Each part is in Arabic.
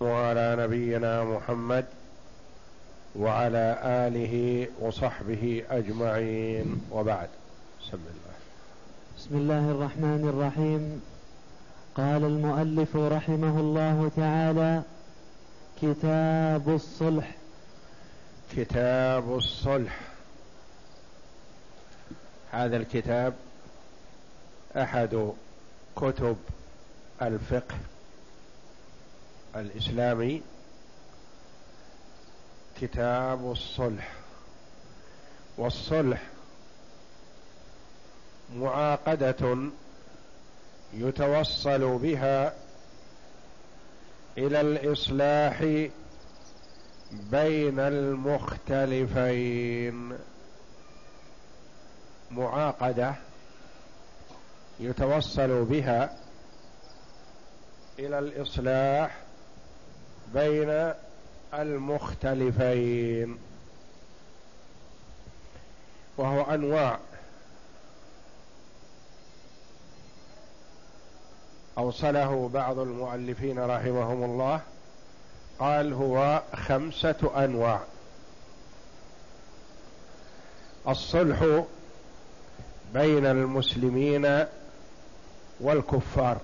وعلى نبينا محمد وعلى آله وصحبه أجمعين. وبعد. بسم الله. بسم الله الرحمن الرحيم. قال المؤلف رحمه الله تعالى كتاب الصلح. كتاب الصلح. هذا الكتاب أحد كتب الفقه. الإسلامي كتاب الصلح والصلح معاقدة يتوصل بها إلى الإصلاح بين المختلفين. معاقدة يتوصل بها إلى الإصلاح بين المختلفين. وهو أنواع أوصله بعض المؤلفين رحمهم الله. قال هو خمسة أنواع. الصلح بين المسلمين والكفار.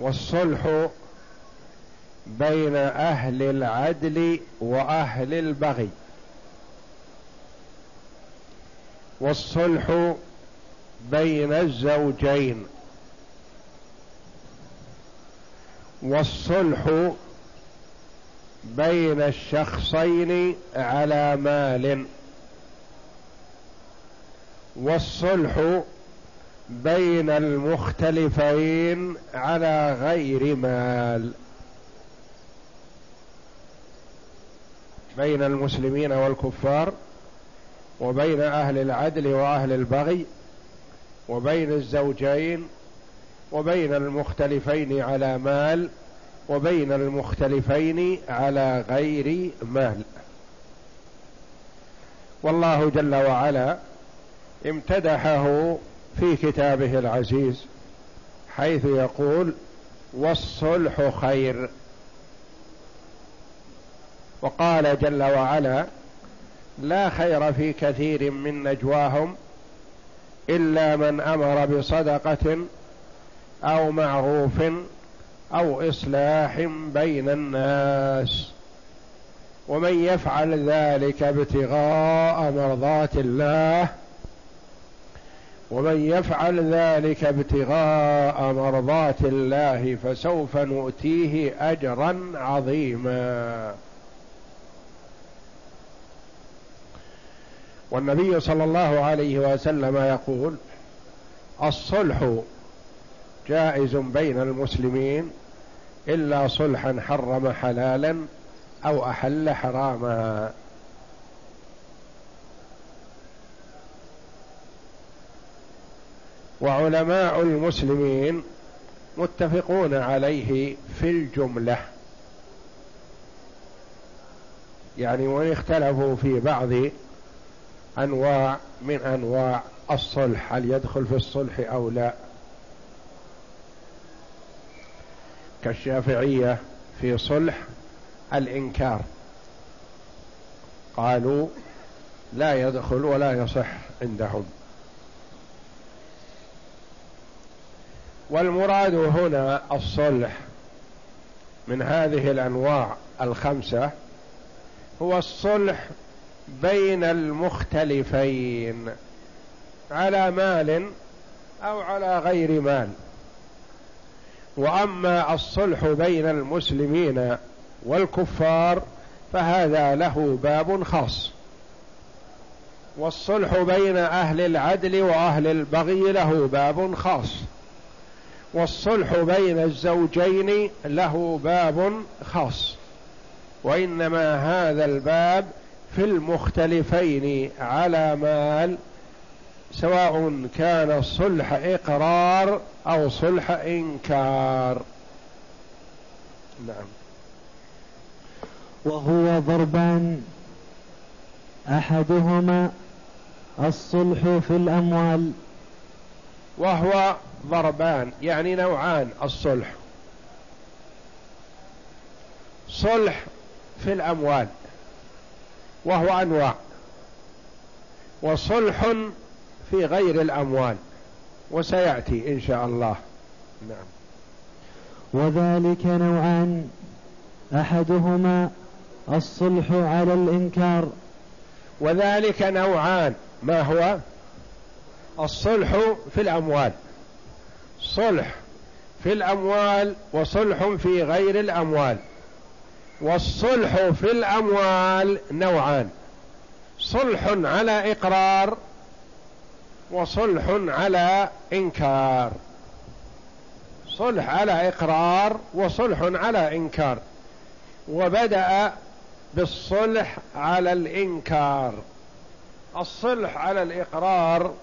والصلح بين أهل العدل وأهل البغي. والصلح بين الزوجين. والصلح بين الشخصين على مال. والصلح بين المختلفين على غير مال. بين المسلمين والكفار وبين أهل العدل وأهل البغي وبين الزوجين وبين المختلفين على مال وبين المختلفين على غير مال. والله جل وعلا امتدحه في كتابه العزيز حيث يقول والصلح خير. وقال جل وعلا لا خير في كثير من نجواهم إلا من أمر بصدقة أو معروف أو إصلاح بين الناس ومن يفعل ذلك ابتغاء مرضات الله ومن يفعل ذلك ابتغاء مرضات الله فسوف نؤتيه أجرا عظيما. والنبي صلى الله عليه وسلم يقول الصلح جائز بين المسلمين إلا صلحا حرم حلالا أو أحل حراما. وعلماء المسلمين متفقون عليه في الجملة. يعني وإن اختلفوا في بعض أنواع من أنواع الصلح هل يدخل في الصلح أو لا. كالشافعية في صلح الإنكار. قالوا لا يدخل ولا يصح عندهم. والمراد هنا الصلح من هذه الأنواع الخمسة هو الصلح بين المختلفين على مال أو على غير مال. وأما الصلح بين المسلمين والكفار فهذا له باب خاص. والصلح بين أهل العدل وأهل البغي له باب خاص. والصلح بين الزوجين له باب خاص وإنما هذا الباب في المختلفين على مال سواء كان صلح إقرار أو صلح إنكار. نعم. وهو ضربان أحدهما الصلح في الأموال. وهو ضربان يعني نوعان الصلح. الصلح في الأموال وهو أنواع وصلح في غير الأموال وسيأتي إن شاء الله. نعم. وذلك نوعان أحدهما الصلح على الإنكار. وذلك نوعان ما هو؟ الصلح في الأموال. صلح في الأموال وصلح في غير الأموال. والصلح في الأموال نوعان صلح على إقرار وصلح على إنكار. صلح على إقرار وصلح على إنكار. وبدأ بالصلح على الإنكار. الصلح على الإقرار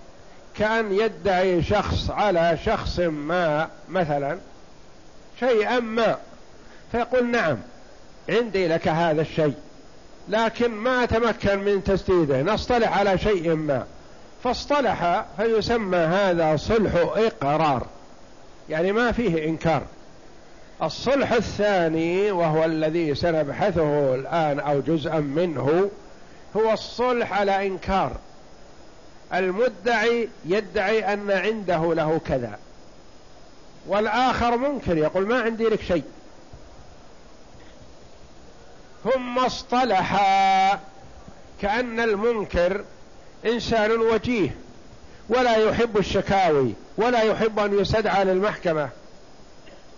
كان يدعي شخص على شخص ما مثلا شيئا ما. فيقول نعم عندي لك هذا الشيء لكن ما أتمكن من تسديده نصطلح على شيء ما. فاصطلح فيسمى هذا صلح إقرار. يعني ما فيه إنكار. الصلح الثاني وهو الذي سنبحثه الآن أو جزءا منه هو الصلح على إنكار. المدعي يدعي أن عنده له كذا. والآخر منكر يقول ما عندي لك شيء. ثم اصطلحا كأن المنكر إنسان وجيه ولا يحب الشكاوي ولا يحب أن يستدعى للمحكمة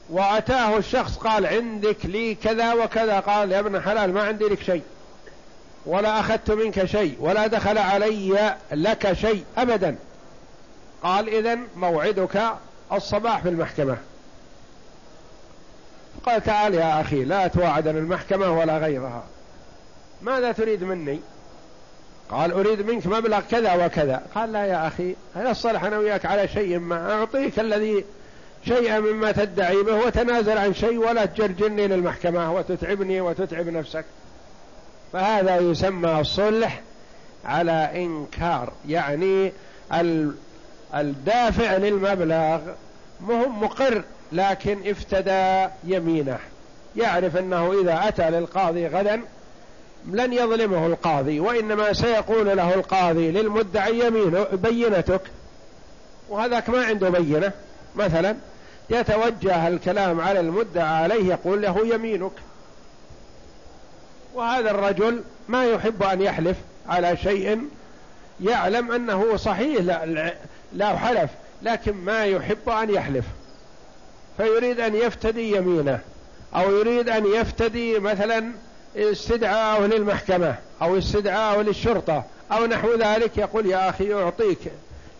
وأتاه الشخص قال عندك لي كذا وكذا قال يا ابن حلال ما عندي لك شيء. ولا أخذت منك شيء ولا دخل علي لك شيء أبدا. قال إذن موعدك الصباح في المحكمة. قال تعال يا أخي لا توعدن المحكمة ولا غيرها. ماذا تريد مني؟ قال أريد منك مبلغ كذا وكذا. قال لا يا أخي أنا الصالح أنا وياك على شيء ما. أعطيك الذي شيئا مما تدعي به وتنازل عن شيء ولا تجرجني للمحكمة وتتعبني وتتعب نفسك. فهذا يسمى الصلح على إنكار يعني الدافع للمبلغ مهم مقر لكن افتدى يمينه. يعرف أنه إذا أتى للقاضي غدا لن يظلمه القاضي وإنما سيقول له القاضي للمدعي يمينه بينتك. وهذاك ما عنده بينة. مثلا يتوجه الكلام على المدعى عليه يقول له يمينك. وهذا الرجل ما يحب أن يحلف على شيء يعلم أنه صحيح لا, لا حلف لكن ما يحب أن يحلف. فيريد أن يفتدي يمينه أو يريد أن يفتدي مثلا استدعاءه للمحكمة أو استدعاءه للشرطة أو نحو ذلك يقول يا أخي أعطيك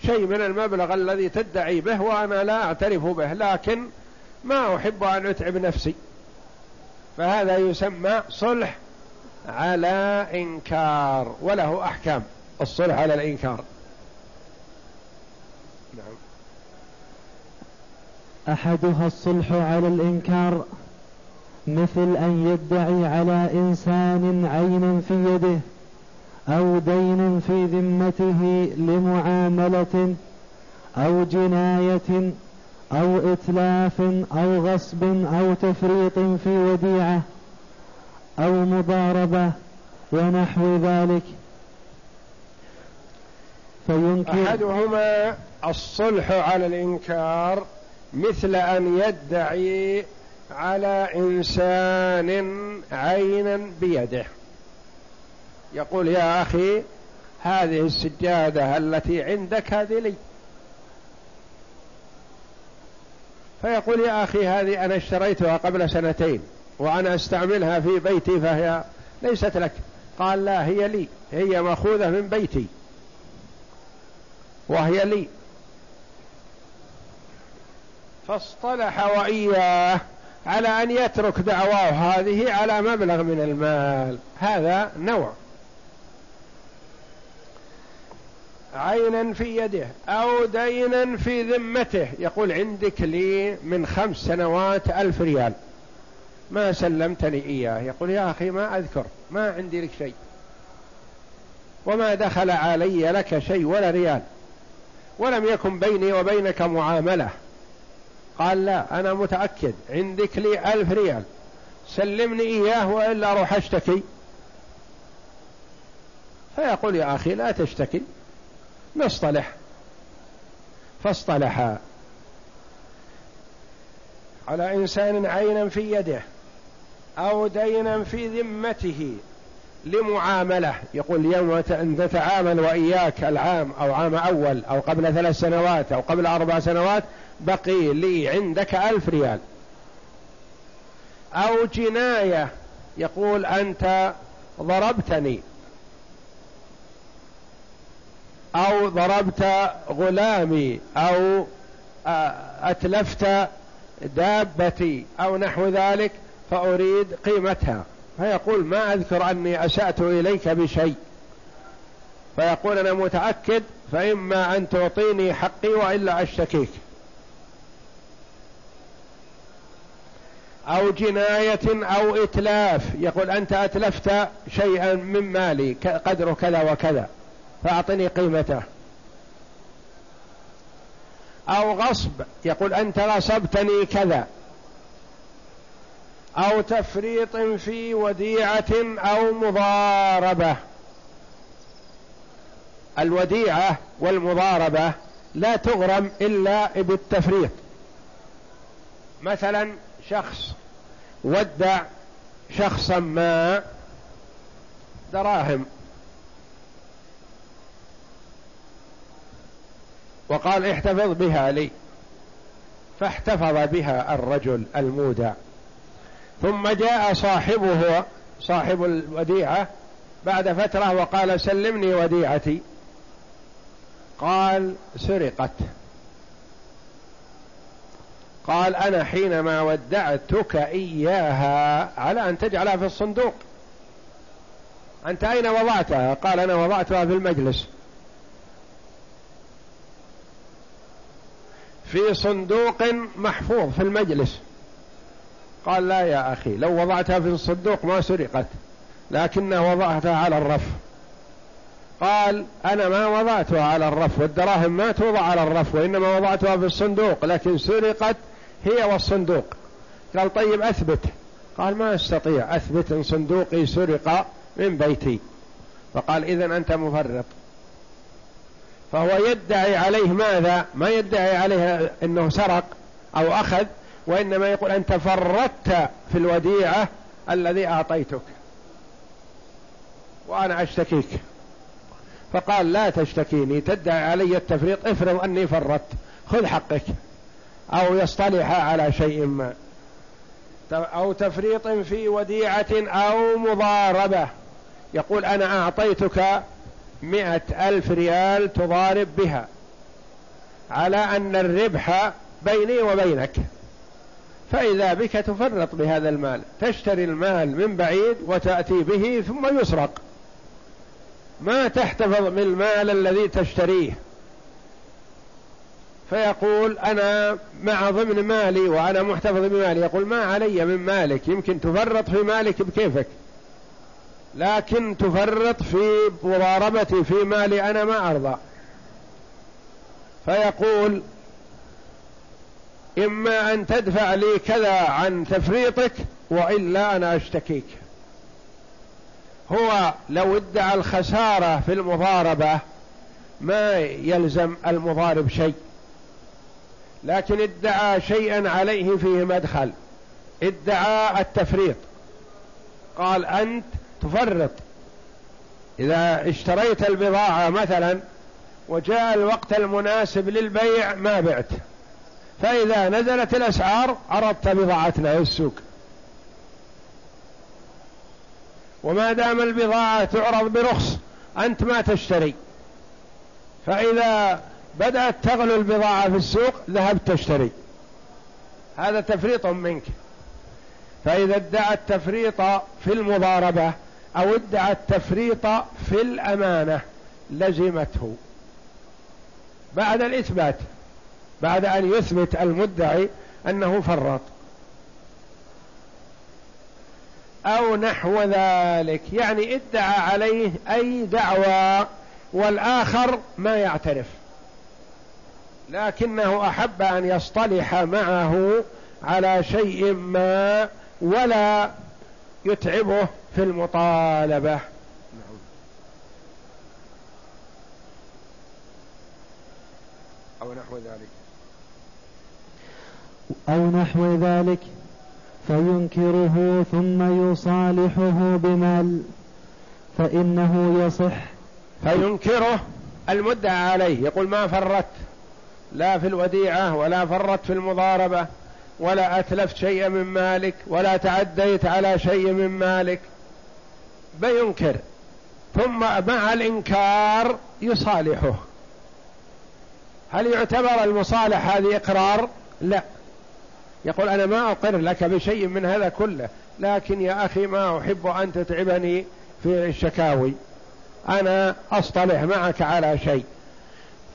شيء من المبلغ الذي تدعي به وأنا لا أعترف به لكن ما أحب أن أتعب نفسي. فهذا يسمى صلح على إنكار وله أحكام. الصلح على الإنكار. نعم. أحدها الصلح على الإنكار مثل أن يدعي على إنسان عينا في يده أو دين في ذمته لمعاملة أو جناية أو إتلاف أو غصب أو تفريط في وديعة. أو مضاربة ونحو ذلك. فينكر أحدهما الصلح على الإنكار مثل أن يدعي على إنسان عينا بيده. يقول يا أخي هذه السجادة التي عندك هذه لي. فيقول يا أخي هذه أنا اشتريتها قبل سنتين. وأنا أستعملها في بيتي فهي ليست لك. قال لا هي لي. هي مأخوذة من بيتي. وهي لي. فاصطلح وإياه على أن يترك دعواه. هذه على مبلغ من المال. هذا نوع. عينا في يده أو دينا في ذمته. يقول عندك لي من خمس سنوات ألف ريال. ما سلمتني إياه. يقول يا أخي ما أذكر ما عندي لك شيء. وما دخل علي لك شيء ولا ريال. ولم يكن بيني وبينك معاملة. قال لا أنا متأكد عندك لي ألف ريال. سلمني إياه وإلا أروح أشتكي. فيقول يا أخي لا تشتكي. نصطلح. فاصطلحا. على إنسان عينا في يده. أو دينا في ذمته لمعاملة. يقول اليوم نتعامل وإياك العام أو عام أول أو قبل ثلاث سنوات أو قبل أربع سنوات بقي لي عندك ألف ريال. أو جناية. يقول أنت ضربتني. أو ضربت غلامي. أو أتلفت دابتي. أو نحو ذلك. فأريد قيمتها. فيقول ما أذكر أني أسأت إليك بشيء. فيقول أنا متأكد فإما أن تعطيني حقي وإلا أشتكيك. أو جناية أو إتلاف. يقول أنت أتلفت شيئا من مالي قدره كذا وكذا. فأعطني قيمته. أو غصب. يقول أنت غصبتني كذا. أو تفريط في وديعة أو مضاربة. الوديعة والمضاربة لا تغرم إلا بالتفريط. مثلا شخص ودع شخصا ما دراهم. وقال احتفظ بها لي. فاحتفظ بها الرجل المودع. ثم جاء صاحبه صاحب الوديعة بعد فترة وقال سلمني وديعتي. قال سرقت. قال أنا حينما ودعتك إياها على أن تجعلها في الصندوق. أنت أين وضعتها؟ قال أنا وضعتها في المجلس. في صندوق محفوظ في المجلس. قال لا يا أخي لو وضعتها في الصندوق ما سرقت لكن وضعتها على الرف. قال أنا ما وضعتها على الرف والدراهم ما توضع على الرف وإنما وضعتها في الصندوق لكن سرقت هي والصندوق. قال طيب أثبت. قال ما أستطيع أثبت أن صندوقي سرق من بيتي. فقال إذا أنت مفرط. فهو يدعي عليه ماذا؟ ما يدعي عليه أنه سرق أو أخذ وإنما يقول أنت فرطت في الوديعة الذي أعطيتك. وأنا أشتكيك. فقال لا تشتكيني تدعي علي التفريط افرض أني فرطت خذ حقك. أو يصطلح على شيء ما. أو تفريط في وديعة أو مضاربة. يقول أنا أعطيتك مئة ألف ريال تضارب بها. على أن الربح بيني وبينك. فإذا بك تفرط بهذا المال تشتري المال من بعيد وتأتي به ثم يسرق. ما تحتفظ بالمال الذي تشتريه. فيقول أنا مع ضمن مالي وأنا محتفظ بمالي يقول ما علي من مالك يمكن تفرط في مالك بكيفك. لكن تفرط في مضاربتي في مالي أنا ما أرضى. فيقول إما أن تدفع لي كذا عن تفريطك وإلا أنا أشتكيك. هو لو ادعى الخسارة في المضاربة ما يلزم المضارب شيء. لكن ادعى شيئا عليه فيه مدخل. ادعى التفريط. قال أنت تفرط. إذا اشتريت البضاعة مثلا وجاء الوقت المناسب للبيع ما بعت. فإذا نزلت الأسعار عرضت بضاعتنا في السوق. وما دام البضاعة تعرض برخص أنت ما تشتري. فإذا بدأت تغلو البضاعة في السوق ذهبت تشتري. هذا تفريط منك. فإذا ادعى التفريط في المضاربة أو ادعى التفريط في الأمانة لزمته. بعد الإثبات بعد أن يثبت المدعي أنه فرط أو نحو ذلك يعني ادعى عليه أي دعوى والآخر ما يعترف. لكنه أحب أن يصطلح معه على شيء ما ولا يتعبه في المطالبة. أو نحو ذلك. أو نحو ذلك فينكره ثم يصالحه بمال فإنه يصح. فينكره المدعى عليه يقول ما فرت لا في الوديعة ولا فرت في المضاربة ولا أتلفت شيئا من مالك ولا تعديت على شيء من مالك. بينكر ثم مع الإنكار يصالحه. هل يعتبر المصالح هذه إقرار؟ لا. يقول أنا ما أقر لك بشيء من هذا كله لكن يا أخي ما أحب أن تتعبني في الشكاوي. أنا أصطلح معك على شيء.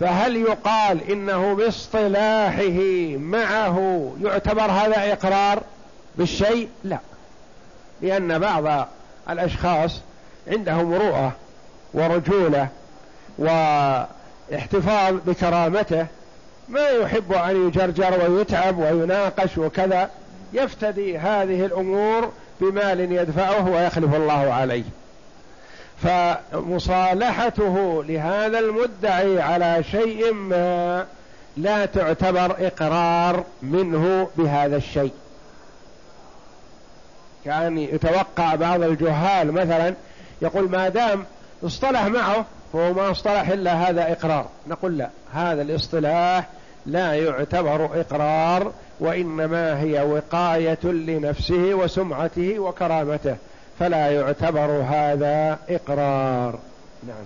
فهل يقال إنه باصطلاحه معه يعتبر هذا إقرار بالشيء؟ لا. لأن بعض الأشخاص عندهم رؤى ورجولة واحتفاظ بكرامته ما يحب أن يجرجر ويتعب ويناقش وكذا. يفتدي هذه الأمور بمال يدفعه ويخلف الله عليه. فمصالحته لهذا المدعي على شيء ما لا تعتبر إقرار منه بهذا الشيء. كان يتوقع بعض الجهال مثلا يقول ما دام اصطلح معه فهو ما اصطلح إلا هذا إقرار. نقول لا هذا الاصطلاح لا يعتبر إقرار وإنما هي وقاية لنفسه وسمعته وكرامته فلا يعتبر هذا إقرار. نعم.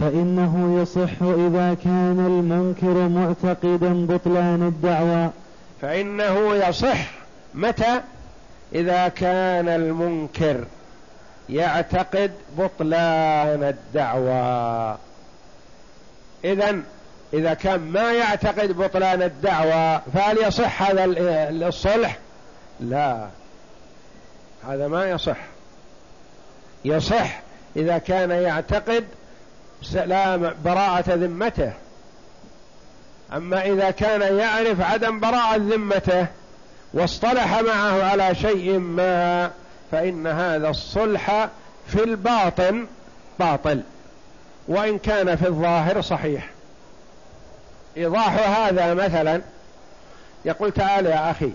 فإنه يصح إذا كان المنكر معتقدا بطلان الدعوى. فإنه يصح متى؟ إذا كان المنكر يعتقد بطلان الدعوى إذا إذا كان ما يعتقد بطلان الدعوى فهل يصح هذا الصلح؟ لا. هذا ما يصح. يصح إذا كان يعتقد سلام براءة ذمته. أما إذا كان يعرف عدم براءة ذمته واصطلح معه على شيء ما فإن هذا الصلح في الباطن باطل وإن كان في الظاهر صحيح. إيضاح هذا مثلا يقول تعالى يا أخي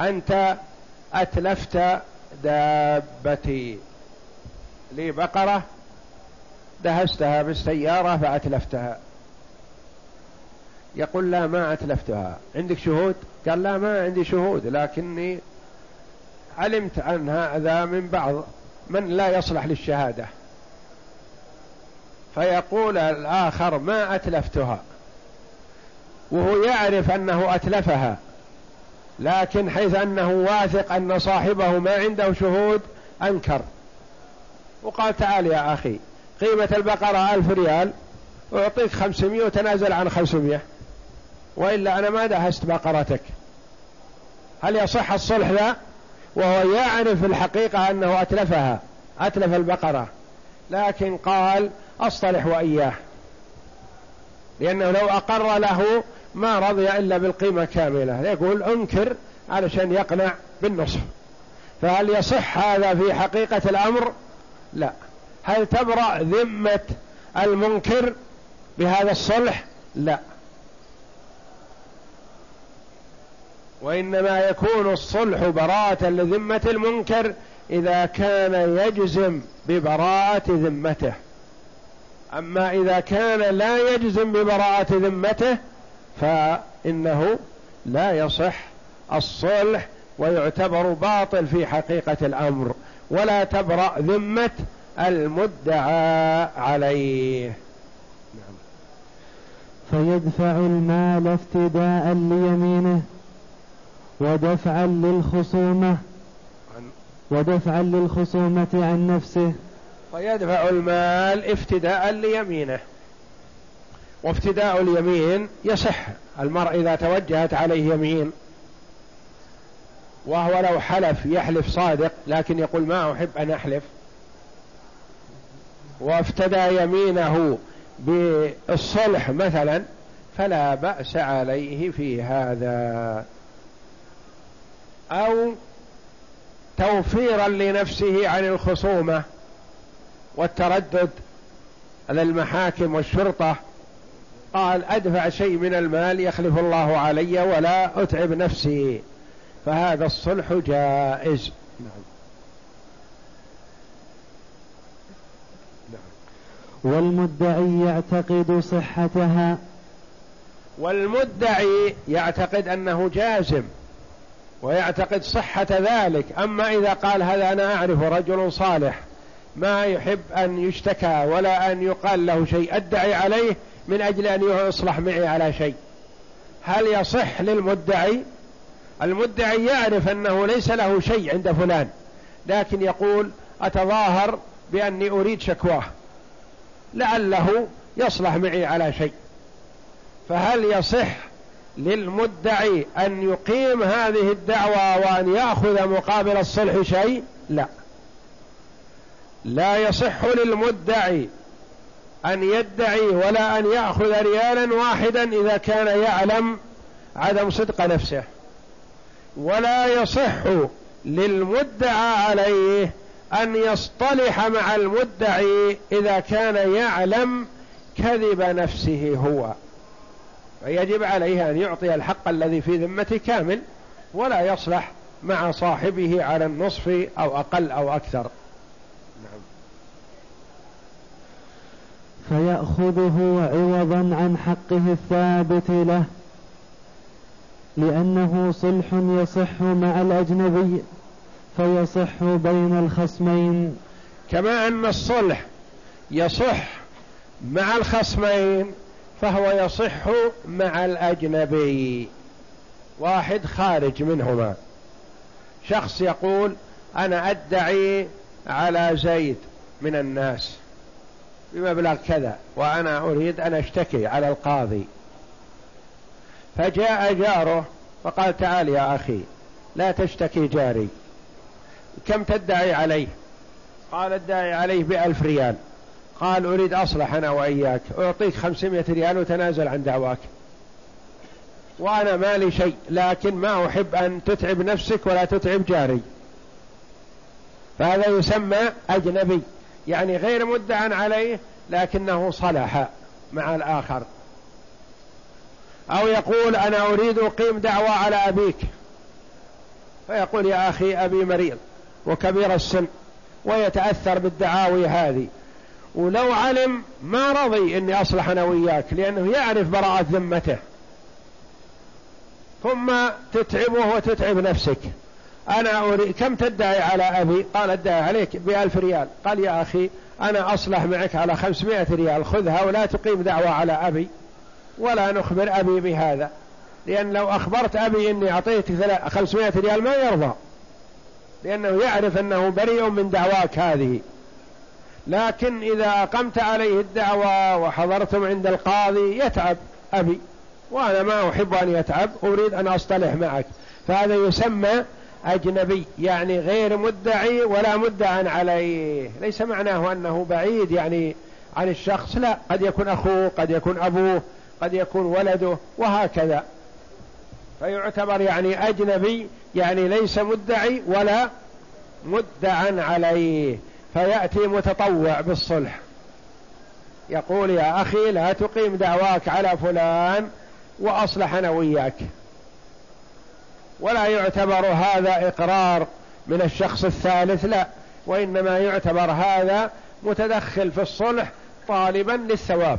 أنت أتلفت دابتي. لي بقرة دهستها بالسيارة فأتلفتها. يقول لا ما أتلفتها. عندك شهود؟ قال لا ما عندي شهود لكني علمت عن هذا من بعض من لا يصلح للشهادة. فيقول الآخر ما أتلفتها. وهو يعرف أنه أتلفها لكن حيث أنه واثق أن صاحبه ما عنده شهود أنكر. وقال تعال يا أخي قيمة البقرة ألف ريال أعطيك خمسمائة وتنازل عن خمسمائة وإلا أنا ما دهست بقرتك. هل يصح الصلح ذا؟ وهو يعرف الحقيقة أنه أتلفها أتلف البقرة. لكن قال أصطلح وإياه. لأنه لو أقر له ما رضي إلا بالقيمة كاملة يقول أنكر علشان يقنع بالنصف فهل يصح هذا في حقيقة الأمر؟ لا. هل تبرأ ذمة المنكر بهذا الصلح؟ لا. وإنما يكون الصلح براءة لذمة المنكر إذا كان يجزم ببراءة ذمته أما إذا كان لا يجزم ببراءة ذمته فإنه لا يصح الصلح ويعتبر باطل في حقيقة الأمر ولا تبرأ ذمة المدعى عليه. فيدفع المال افتداء ليمينه ودفعا للخصومة. ودفعا للخصومة عن نفسه. فيدفع المال افتداء ليمينه. وافتداء اليمين يصح. المرء إذا توجهت عليه يمين وهو لو حلف يحلف صادق لكن يقول ما أحب أن أحلف. وافتدى يمينه بالصلح مثلا فلا بأس عليه في هذا. أو توفيرا لنفسه عن الخصومة والتردد على المحاكم والشرطة قال أدفع شيء من المال يخلف الله علي ولا أتعب نفسي فهذا الصلح جائز نعم. نعم. والمدعي يعتقد صحتها والمدعي يعتقد أنه جازم ويعتقد صحة ذلك. أما إذا قال هذا أنا أعرف رجل صالح ما يحب أن يشتكى ولا أن يقال له شيء أدعي عليه من أجل أن يصلح معي على شيء. هل يصح للمدعي؟ المدعي يعرف أنه ليس له شيء عند فلان لكن يقول أتظاهر بأني أريد شكواه. لعله يصلح معي على شيء. فهل يصح للمدعي أن يقيم هذه الدعوة وأن يأخذ مقابل الصلح شيء؟ لا. لا يصح للمدعي أن يدعي ولا أن يأخذ ريالا واحدا إذا كان يعلم عدم صدق نفسه. ولا يصح للمدعى عليه أن يصطلح مع المدعي إذا كان يعلم كذب نفسه هو. فيجب عليه أن يعطي الحق الذي في ذمته كامل ولا يصلح مع صاحبه على النصف أو أقل أو أكثر نعم. فيأخذه عوضا عن حقه الثابت له لأنه صلح يصح مع الأجنبي فيصح بين الخصمين كما أن الصلح يصح مع الخصمين فهو يصح مع الأجنبي. واحد خارج منهما. شخص يقول أنا أدعي على زيد من الناس بمبلغ كذا وأنا أريد أن أشتكي على القاضي. فجاء جاره فقال تعال يا أخي لا تشتكي جاري. كم تدعي عليه؟ قال ادعي عليه بألف ريال. قال أريد أصلح أنا وإياك. أعطيك خمسمائة ريال وتنازل عن دعواك. وأنا ما لي شيء لكن ما أحب أن تتعب نفسك ولا تتعب جاري. فهذا يسمى أجنبي يعني غير مدعى عليه لكنه صلح مع الآخر. أو يقول أنا أريد أقيم دعوة على أبيك. فيقول يا أخي أبي مريض وكبير السن ويتأثر بالدعاوي هذه. ولو علم ما رضي إني اصلح أنا وياك لأنه يعرف براءة ذمته. ثم تتعبه وتتعب نفسك. أنا أريد كم تدعي على أبي؟ قال أدعي عليك بألف ريال. قال يا أخي أنا أصلح معك على خمسمائة ريال. خذها ولا تقيم دعوة على أبي ولا نخبر أبي بهذا. لأن لو أخبرت أبي إني اعطيتك خمسمائة ريال ما يرضى. لأنه يعرف أنه بريء من دعواك هذه. لكن إذا أقمت عليه الدعوة وحضرتم عند القاضي يتعب أبي. وأنا ما أحب أن يتعب أريد أن أصطلح معك. فهذا يسمى أجنبي يعني غير مدعي ولا مدعى عليه. ليس معناه أنه بعيد يعني عن الشخص لا. قد يكون أخوه قد يكون أبوه قد يكون ولده وهكذا. فيعتبر يعني أجنبي يعني ليس مدعي ولا مدعى عليه. فيأتي متطوع بالصلح. يقول يا أخي لا تقيم دعواك على فلان وأصلح أنا وياك. ولا يعتبر هذا إقرار من الشخص الثالث لا. وإنما يعتبر هذا متدخل في الصلح طالبا للثواب.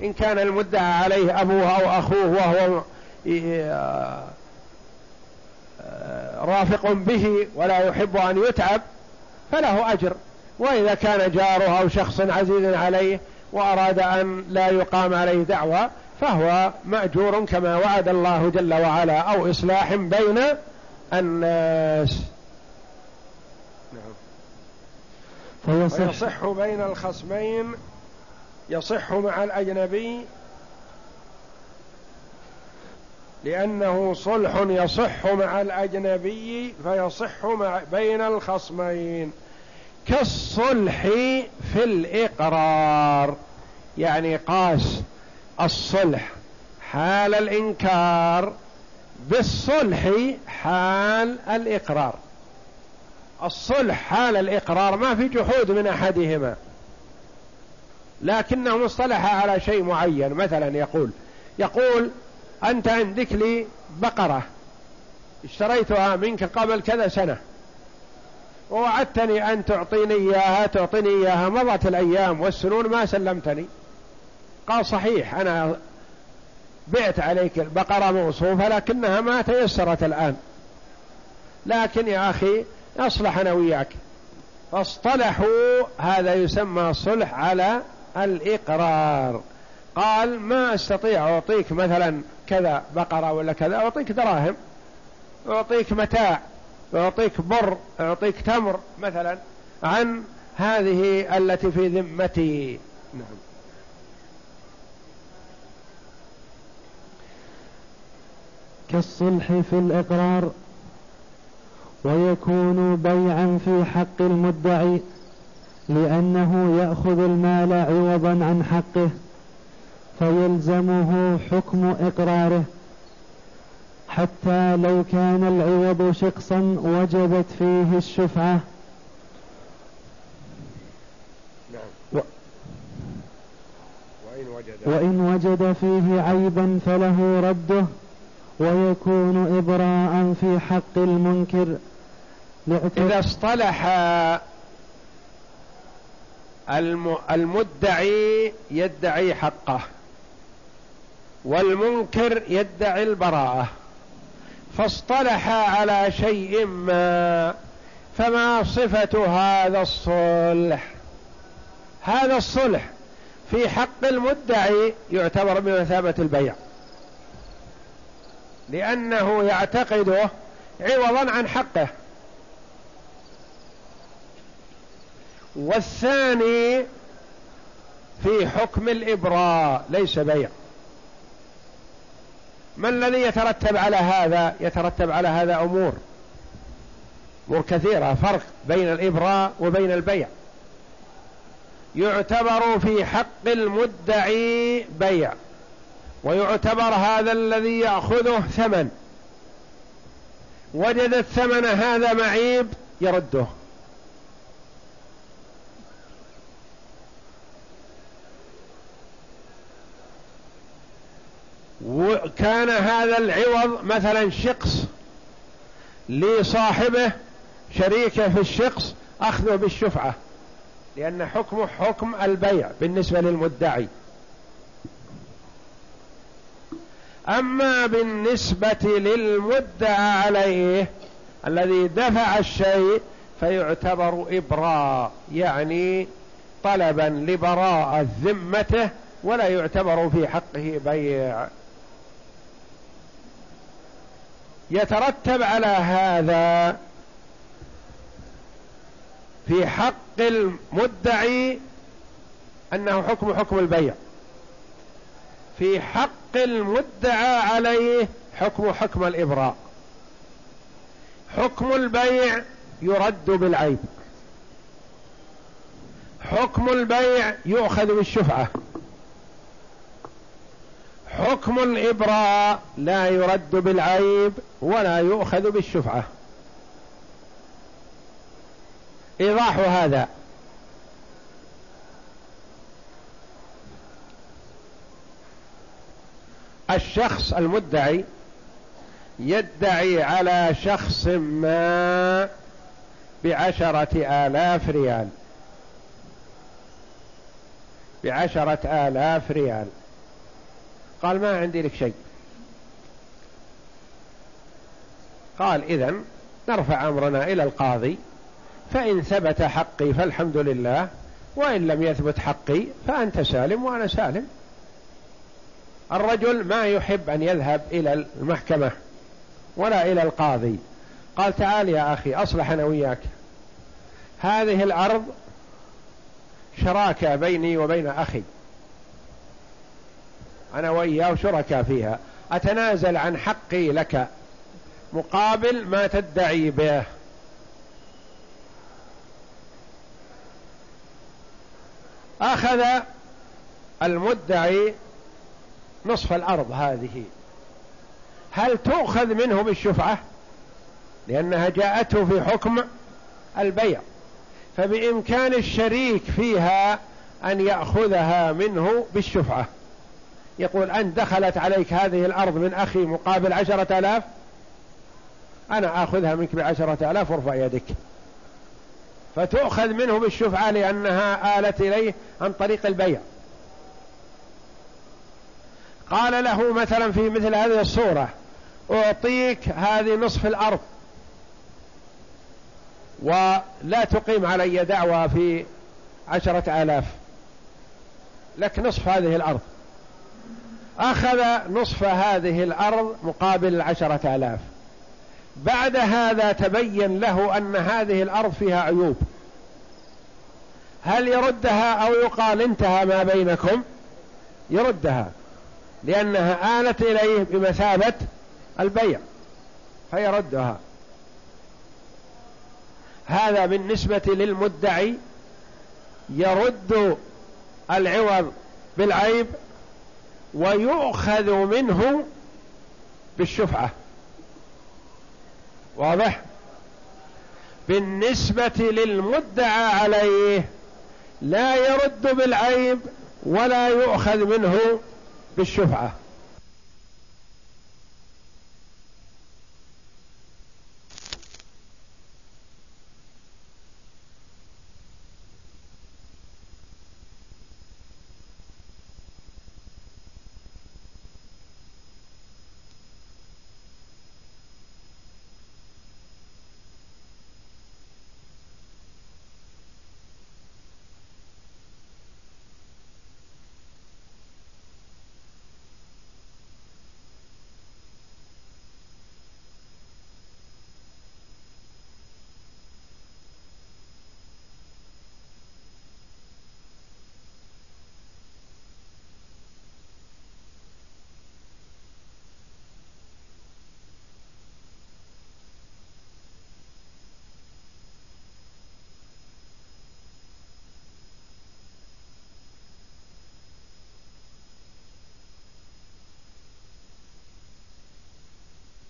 إن كان المدعى عليه أبوه أو أخوه وهو رافق به ولا يحب أن يتعب فله أجر. وإذا كان جاره أو شخص عزيز عليه وأراد أن لا يقام عليه دعوة فهو مأجور كما وعد الله جل وعلا أو إصلاح بين الناس. فيصح. بين الخصمين يصح مع الأجنبي لأنه صلح يصح مع الأجنبي فيصح مع بين الخصمين. كالصلح في الإقرار يعني قاس الصلح حال الإنكار بالصلح حال الإقرار. الصلح حال الإقرار ما في جحود من أحدهما لكنه اصطلح على شيء معين. مثلا يقول يقول أنت عندك لي بقرة اشتريتها منك قبل كذا سنة. ووعدتني أن تعطيني إياها تعطيني إياها. مضت الأيام والسنون ما سلمتني. قال صحيح أنا بعت عليك البقرة موصوفة لكنها ما تيسرت الآن. لكن يا أخي أصلح أنا وياك. فاصطلحوا هذا يسمى صلح على الإقرار. قال ما أستطيع أعطيك مثلا كذا بقرة ولا كذا أعطيك دراهم أعطيك متاع أعطيك بر أعطيك تمر مثلا عن هذه التي في ذمتي. نعم. كالصلح في الإقرار ويكون بيعا في حق المدعي لأنه يأخذ المال عوضا عن حقه. فيلزمه حكم إقراره. حتى لو كان العوض شخصا وجبت فيه الشفعة. نعم. وإن وجد, وإن وجد فيه عيبا فله رده. ويكون إبراء في حق المنكر. إذا اصطلح المدعي يدعي حقه. والمنكر يدعي البراءة. فاصطلح على شيء ما فما صفة هذا الصلح؟ هذا الصلح في حق المدعي يعتبر بمثابة البيع. لأنه يعتقده عوضا عن حقه. والثاني في حكم الإبراء ليس بيع. ما الذي يترتب على هذا يترتب على هذا أمور أمور كثيرة فرق بين الإبراء وبين البيع. يعتبر في حق المدعي بيع ويعتبر هذا الذي يأخذه ثمن. وجد الثمن هذا معيب يرده. وكان هذا العوض مثلا شقص لصاحبه شريكه في الشقص أخذه بالشفعة لأن حكمه حكم البيع بالنسبة للمدعي. أما بالنسبة للمدعى عليه الذي دفع الشيء فيعتبر إبراء يعني طلبا لبراءة ذمته ولا يعتبر في حقه بيع. يترتب على هذا في حق المدعي أنه حكم حكم البيع. في حق المدعى عليه حكم حكم الإبراء. حكم البيع يرد بالعيب. حكم البيع يؤخذ بالشفعة. حكم الإبراء لا يرد بالعيب ولا يؤخذ بالشفعة. إيضاح هذا. الشخص المدعي يدعي على شخص ما بعشرة آلاف ريال. بعشرة آلاف ريال. قال ما عندي لك شيء. قال إذا نرفع أمرنا إلى القاضي فإن ثبت حقي فالحمد لله وإن لم يثبت حقي فأنت سالم وأنا سالم. الرجل ما يحب أن يذهب إلى المحكمة ولا إلى القاضي. قال تعال يا أخي أصلح أنا وياك. هذه الأرض شراكة بيني وبين أخي. أنا وإياه شركاء فيها. أتنازل عن حقي لك. مقابل ما تدعي به. أخذ المدعي نصف الأرض هذه. هل تؤخذ منه بالشفعة؟ لأنها جاءته في حكم البيع. فبإمكان الشريك فيها أن يأخذها منه بالشفعة. يقول أن دخلت عليك هذه الأرض من أخي مقابل عشرة آلاف؟ أنا آخذها منك بعشرة آلاف وارفع يدك. فتؤخذ منه بالشفعة لأنها آلت إليه عن طريق البيع. قال له مثلا في مثل هذه الصورة أعطيك هذه نصف الأرض. ولا تقيم علي دعوة في عشرة آلاف. لك نصف هذه الأرض. أخذ نصف هذه الأرض مقابل العشرة آلاف. بعد هذا تبين له أن هذه الأرض فيها عيوب. هل يردها أو يقال انتهى ما بينكم؟ يردها لأنها آلت إليه بمثابة البيع فيردها. هذا بالنسبة للمدعي يرد العوض بالعيب ويؤخذ منه بالشفعة. واضح؟ بالنسبة للمدعى عليه لا يرد بالعيب ولا يؤخذ منه بالشفعة.